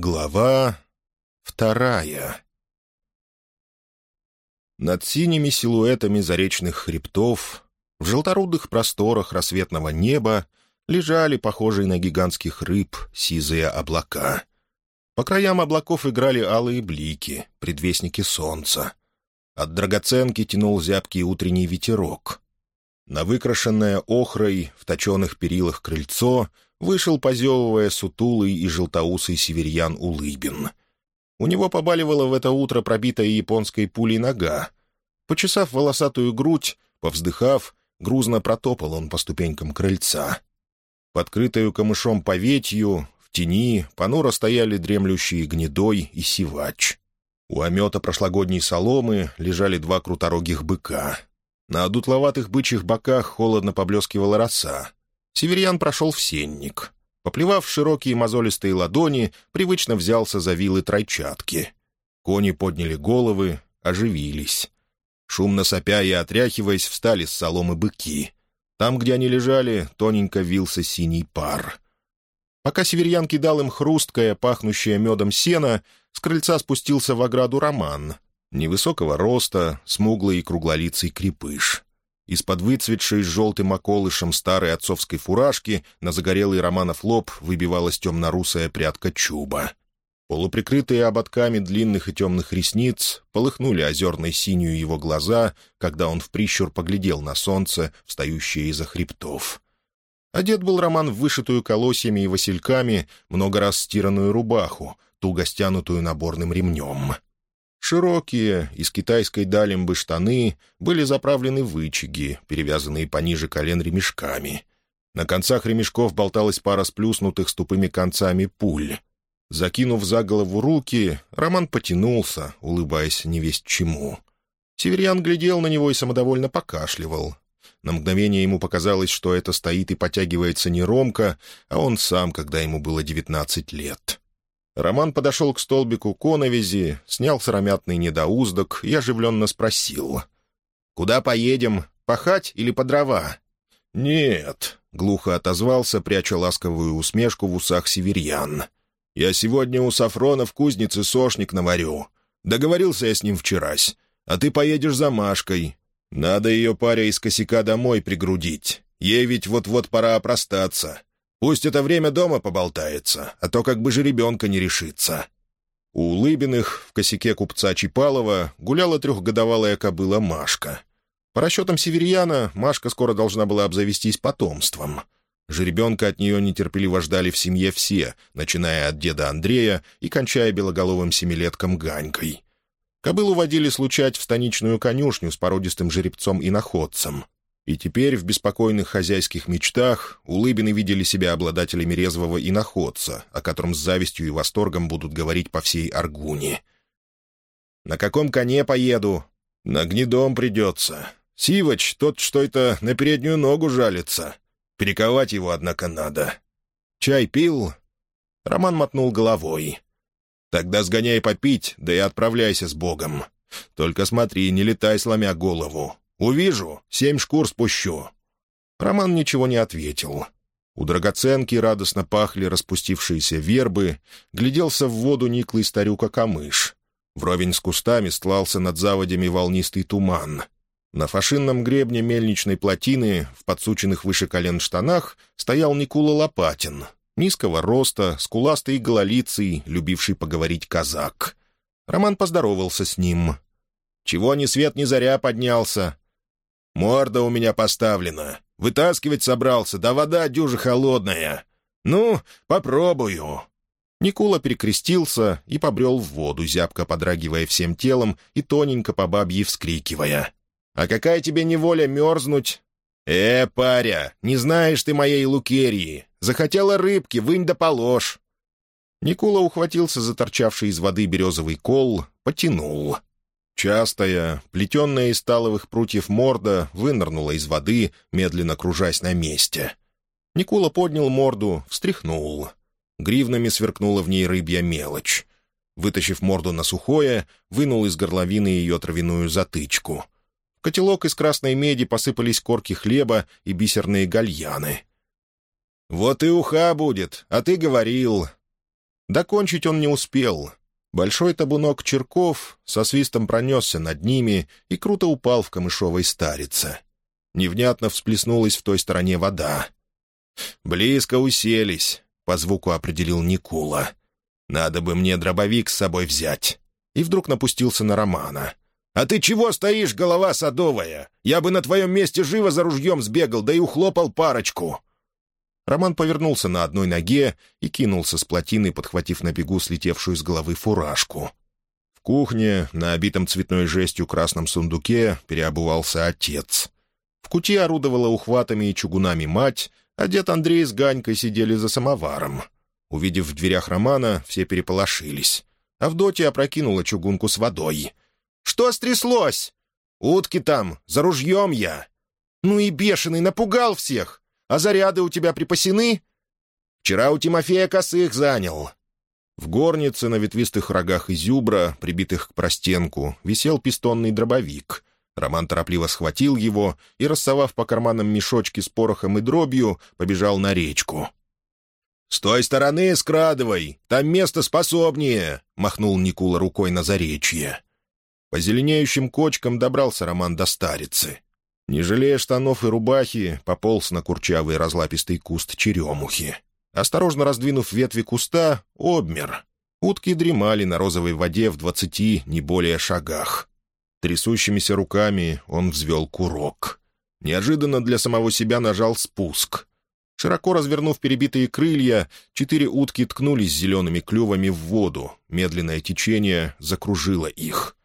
Глава вторая Над синими силуэтами заречных хребтов, в желторудых просторах рассветного неба лежали, похожие на гигантских рыб, сизые облака. По краям облаков играли алые блики, предвестники солнца. От драгоценки тянул зябкий утренний ветерок. На выкрашенное охрой в точеных перилах крыльцо — вышел, позевывая, сутулый и желтоусый северьян Улыбин. У него побаливала в это утро пробитая японской пулей нога. Почесав волосатую грудь, повздыхав, грузно протопал он по ступенькам крыльца. Подкрытую камышом поветью, в тени, понуро стояли дремлющие гнедой и сивач. У омета прошлогодней соломы лежали два круторогих быка. На дутловатых бычьих боках холодно поблескивала роса. Северьян прошел в сенник. Поплевав широкие мозолистые ладони, привычно взялся за вилы тройчатки. Кони подняли головы, оживились. Шумно сопя и отряхиваясь, встали с соломы быки. Там, где они лежали, тоненько вился синий пар. Пока северьян кидал им хрусткое, пахнущее медом сено, с крыльца спустился в ограду Роман. Невысокого роста, смуглый и круглолицый крепыш. Из-под выцветшей с желтым околышем старой отцовской фуражки на загорелый Романов лоб выбивалась темно-русая прядка чуба. Полуприкрытые ободками длинных и темных ресниц полыхнули озерной синюю его глаза, когда он в прищур поглядел на солнце, встающее из-за хребтов. Одет был Роман в вышитую колосьями и васильками много раз стиранную рубаху, туго стянутую наборным ремнем — Широкие, из китайской далимбы штаны были заправлены вычеги, перевязанные пониже колен ремешками. На концах ремешков болталась пара сплюснутых с тупыми концами пуль. Закинув за голову руки, Роман потянулся, улыбаясь невесть чему. Северян глядел на него и самодовольно покашливал. На мгновение ему показалось, что это стоит и потягивается не Ромка, а он сам, когда ему было девятнадцать лет. Роман подошел к столбику коновизи, снял сыромятный недоуздок и оживленно спросил. «Куда поедем? Пахать или по дрова?» «Нет», — глухо отозвался, пряча ласковую усмешку в усах северьян. «Я сегодня у Сафрона в кузнице сошник наварю. Договорился я с ним вчерась. А ты поедешь за Машкой. Надо ее паря из косяка домой пригрудить. Ей ведь вот-вот пора опростаться. Пусть это время дома поболтается, а то как бы же ребенка не решится». У Улыбиных в косяке купца Чипалова гуляла трехгодовалая кобыла Машка. По расчетам северьяна, Машка скоро должна была обзавестись потомством. Жеребенка от нее нетерпеливо ждали в семье все, начиная от деда Андрея и кончая белоголовым семилетком Ганькой. Кобылу водили случать в станичную конюшню с породистым жеребцом и находцем. И теперь в беспокойных хозяйских мечтах улыбины видели себя обладателями резвого иноходца, о котором с завистью и восторгом будут говорить по всей Аргуне. «На каком коне поеду?» «На гнедом придется. Сивач, тот, что это на переднюю ногу жалится. Перековать его, однако, надо. Чай пил?» Роман мотнул головой. «Тогда сгоняй попить, да и отправляйся с Богом. Только смотри, не летай, сломя голову. Увижу, семь шкур спущу». Роман ничего не ответил. У драгоценки радостно пахли распустившиеся вербы, гляделся в воду никлый старюка камыш. Вровень с кустами стлался над заводями волнистый туман. На фашинном гребне мельничной плотины, в подсученных выше колен штанах, стоял Никула Лопатин, низкого роста, скуластый и гололицый, любивший поговорить казак. Роман поздоровался с ним. «Чего ни свет ни заря поднялся?» Морда у меня поставлена. Вытаскивать собрался, да вода дюжа холодная. Ну, попробую». Никула перекрестился и побрел в воду, зябко подрагивая всем телом и тоненько по бабье вскрикивая. «А какая тебе неволя мерзнуть?» «Э, паря, не знаешь ты моей лукерии. Захотела рыбки, вынь да положь». Никула ухватился за торчавший из воды березовый кол, потянул. Частая, плетенная из сталовых прутьев морда, вынырнула из воды, медленно кружась на месте. Никула поднял морду, встряхнул. Гривнами сверкнула в ней рыбья мелочь. Вытащив морду на сухое, вынул из горловины ее травяную затычку. В котелок из красной меди посыпались корки хлеба и бисерные гальяны. «Вот и уха будет, а ты говорил!» Докончить он не успел. Большой табунок черков со свистом пронесся над ними и круто упал в камышовой старице. Невнятно всплеснулась в той стороне вода. «Близко уселись», — по звуку определил Никула. «Надо бы мне дробовик с собой взять». И вдруг напустился на Романа. «А ты чего стоишь, голова садовая? Я бы на твоем месте живо за ружьем сбегал, да и ухлопал парочку». Роман повернулся на одной ноге и кинулся с плотины, подхватив на бегу слетевшую с головы фуражку. В кухне, на обитом цветной жестью красном сундуке, переобувался отец. В кути орудовала ухватами и чугунами мать, а дед Андрей с Ганькой сидели за самоваром. Увидев в дверях Романа, все переполошились. Авдотья опрокинула чугунку с водой. «Что стряслось?» «Утки там, за ружьем я». «Ну и бешеный, напугал всех. А заряды у тебя припасены?» «Вчера у Тимофея косых занял». В горнице на ветвистых рогах изюбра, прибитых к простенку, висел пистонный дробовик. Роман торопливо схватил его и, рассовав по карманам мешочки с порохом и дробью, побежал на речку. «С той стороны скрадывай, там место способнее», — махнул Никула рукой на заречье. По зеленеющим кочкам добрался Роман до старицы. Не жалея штанов и рубахи, пополз на курчавый разлапистый куст черемухи. Осторожно раздвинув ветви куста, обмер. Утки дремали на розовой воде в двадцати, не более шагах. Трясущимися руками он взвел курок. Неожиданно для самого себя нажал спуск. Широко развернув перебитые крылья, четыре утки ткнулись зелеными клювами в воду. Медленное течение закружило их.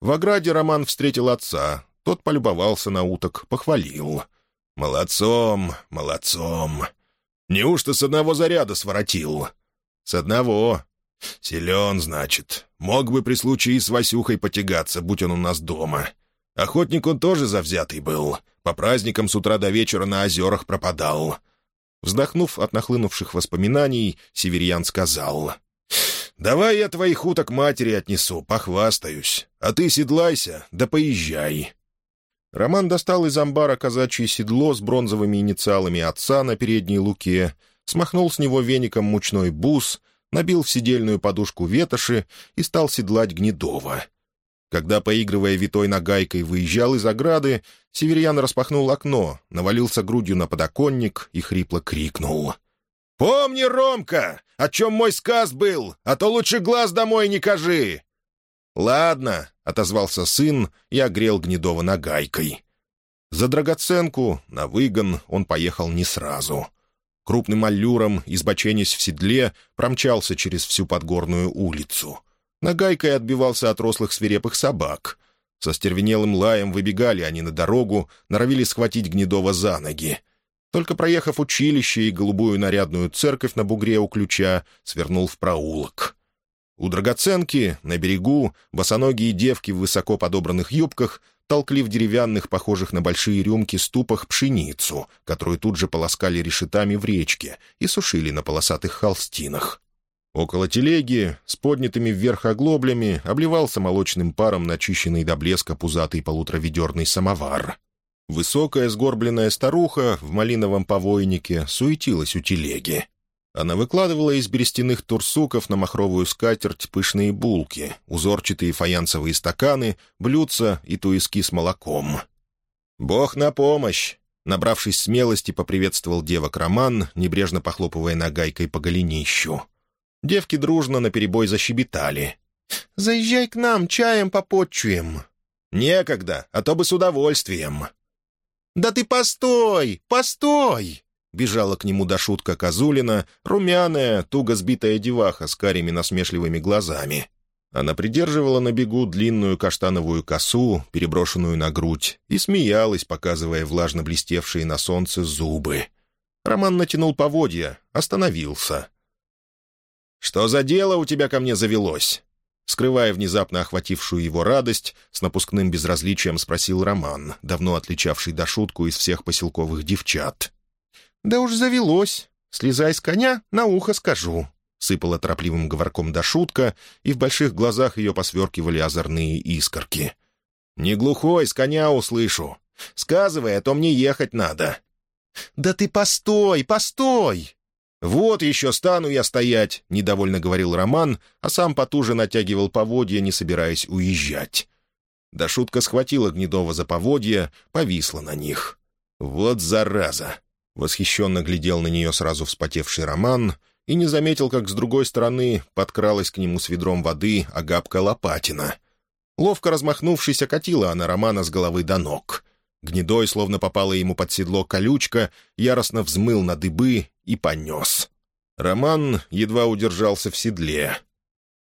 В ограде Роман встретил отца, тот полюбовался на уток, похвалил. «Молодцом, молодцом. Неужто с одного заряда своротил?» «С одного. Силен, значит. Мог бы при случае с Васюхой потягаться, будь он у нас дома. Охотник он тоже завзятый был. По праздникам с утра до вечера на озерах пропадал». Вздохнув от нахлынувших воспоминаний, Северьян сказал. «Давай я твоих уток матери отнесу, похвастаюсь. А ты седлайся, да поезжай. Роман достал из амбара казачье седло с бронзовыми инициалами отца на передней луке, смахнул с него веником мучной бус, набил в сидельную подушку ветоши и стал седлать Гнедова. Когда, поигрывая витой нагайкой, выезжал из ограды, Северьян распахнул окно, навалился грудью на подоконник и хрипло крикнул. «Помни, Ромка, о чем мой сказ был, а то лучше глаз домой не кажи!» «Ладно», — отозвался сын и огрел Гнедова нагайкой. За драгоценку, на выгон, он поехал не сразу. Крупным аллюром, избоченясь в седле, промчался через всю подгорную улицу. Нагайкой отбивался от рослых свирепых собак. Со стервенелым лаем выбегали они на дорогу, норовили схватить Гнедова за ноги. Только проехав училище и голубую нарядную церковь на бугре у ключа, свернул в проулок. У драгоценки, на берегу, босоногие девки в высоко подобранных юбках толкли в деревянных, похожих на большие рюмки, ступах пшеницу, которую тут же полоскали решетами в речке и сушили на полосатых холстинах. Около телеги, с поднятыми вверх оглоблями, обливался молочным паром начищенный до блеска пузатый полутроведерный самовар. Высокая сгорбленная старуха в малиновом повойнике суетилась у телеги. Она выкладывала из берестяных турсуков на махровую скатерть пышные булки, узорчатые фаянсовые стаканы, блюдца и туиски с молоком. «Бог на помощь!» Набравшись смелости, поприветствовал девок Роман, небрежно похлопывая нагайкой по голенищу. Девки дружно наперебой защебетали. «Заезжай к нам, чаем попотчуем». «Некогда, а то бы с удовольствием». «Да ты постой, постой!» Бежала к нему до шутка Козулина, румяная, туго сбитая деваха с карими насмешливыми глазами. Она придерживала на бегу длинную каштановую косу, переброшенную на грудь, и смеялась, показывая влажно блестевшие на солнце зубы. Роман натянул поводья, остановился. «Что за дело у тебя ко мне завелось?» Скрывая внезапно охватившую его радость, с напускным безразличием спросил Роман, давно отличавший до шутку из всех поселковых девчат. «Да уж завелось. Слезай с коня, на ухо скажу», — сыпала торопливым говорком до шутка, и в больших глазах ее посверкивали озорные искорки. «Не глухой, с коня услышу. Сказывай, а то мне ехать надо». «Да ты постой, постой!» «Вот еще стану я стоять», — недовольно говорил Роман, а сам потуже натягивал поводья, не собираясь уезжать. Да шутка схватила Гнедова за поводья, повисла на них. «Вот зараза!» — восхищенно глядел на нее сразу вспотевший Роман и не заметил, как с другой стороны подкралась к нему с ведром воды Агапка Лопатина. Ловко размахнувшись, окатила она Романа с головы до ног. Гнедой, словно попала ему под седло колючка, яростно взмыл на дыбы и понес. Роман едва удержался в седле.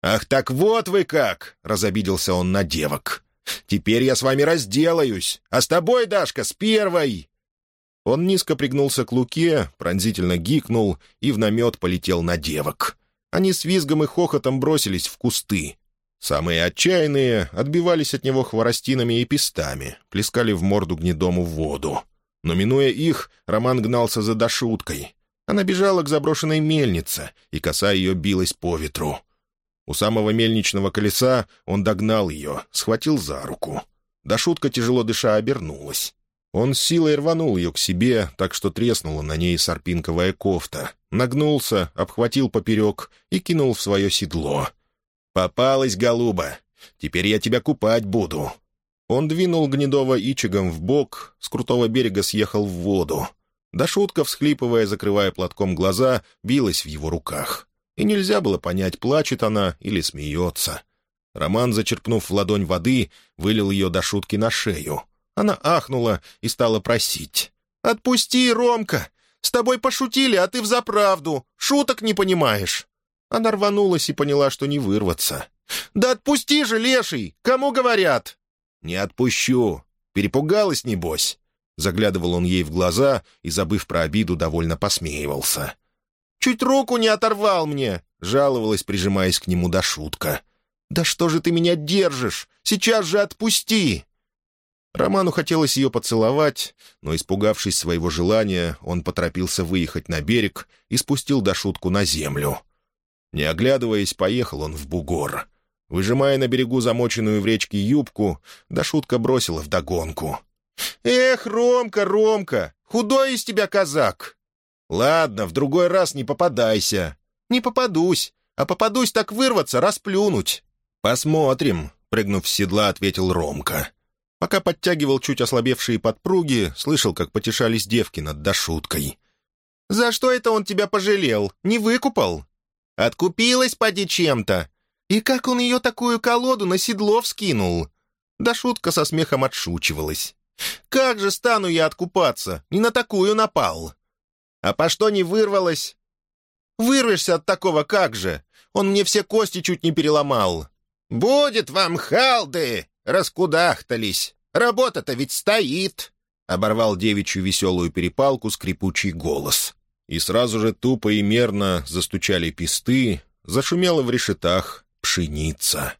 «Ах, так вот вы как!» — разобиделся он на девок. «Теперь я с вами разделаюсь, а с тобой, Дашка, с первой!» Он низко пригнулся к луке, пронзительно гикнул и в намет полетел на девок. Они с визгом и хохотом бросились в кусты. Самые отчаянные отбивались от него хворостинами и пестами, плескали в морду гнедому воду. Но, минуя их, Роман гнался за дошуткой. Она бежала к заброшенной мельнице, и коса ее билась по ветру. У самого мельничного колеса он догнал ее, схватил за руку. Дошутка, тяжело дыша, обернулась. Он силой рванул ее к себе, так что треснула на ней сарпинковая кофта, нагнулся, обхватил поперек и кинул в свое седло. «Попалась, голуба! Теперь я тебя купать буду!» Он двинул Гнедова ичигом в бок, с крутого берега съехал в воду. Да шутка, всхлипывая, закрывая платком глаза, билась в его руках. И нельзя было понять, плачет она или смеется. Роман, зачерпнув в ладонь воды, вылил ее до шутки на шею. Она ахнула и стала просить. «Отпусти, Ромка! С тобой пошутили, а ты взаправду! Шуток не понимаешь!» Она рванулась и поняла, что не вырваться. «Да отпусти же, леший! Кому говорят?» «Не отпущу! Перепугалась, небось!» Заглядывал он ей в глаза и, забыв про обиду, довольно посмеивался. «Чуть руку не оторвал мне!» — жаловалась, прижимаясь к нему до шутка. «Да что же ты меня держишь? Сейчас же отпусти!» Роману хотелось ее поцеловать, но, испугавшись своего желания, он поторопился выехать на берег и спустил до шутку на землю. Не оглядываясь, поехал он в бугор. Выжимая на берегу замоченную в речке юбку, да шутка бросила вдогонку. «Эх, Ромка, Ромка, худой из тебя казак!» «Ладно, в другой раз не попадайся». «Не попадусь, а попадусь так вырваться, расплюнуть». «Посмотрим», — прыгнув с седла, ответил Ромка. Пока подтягивал чуть ослабевшие подпруги, слышал, как потешались девки над дошуткой. «За что это он тебя пожалел? Не выкупал?» «Откупилась, поди, чем-то. И как он ее такую колоду на седло вскинул?» Да шутка со смехом отшучивалась. «Как же стану я откупаться? Не на такую напал!» «А по что не вырвалась?» «Вырвешься от такого как же? Он мне все кости чуть не переломал». «Будет вам халды!» Раскудахтались. Работа-то ведь стоит!» — оборвал девичью веселую перепалку скрипучий голос. И сразу же тупо и мерно застучали песты, зашумела в решетах пшеница.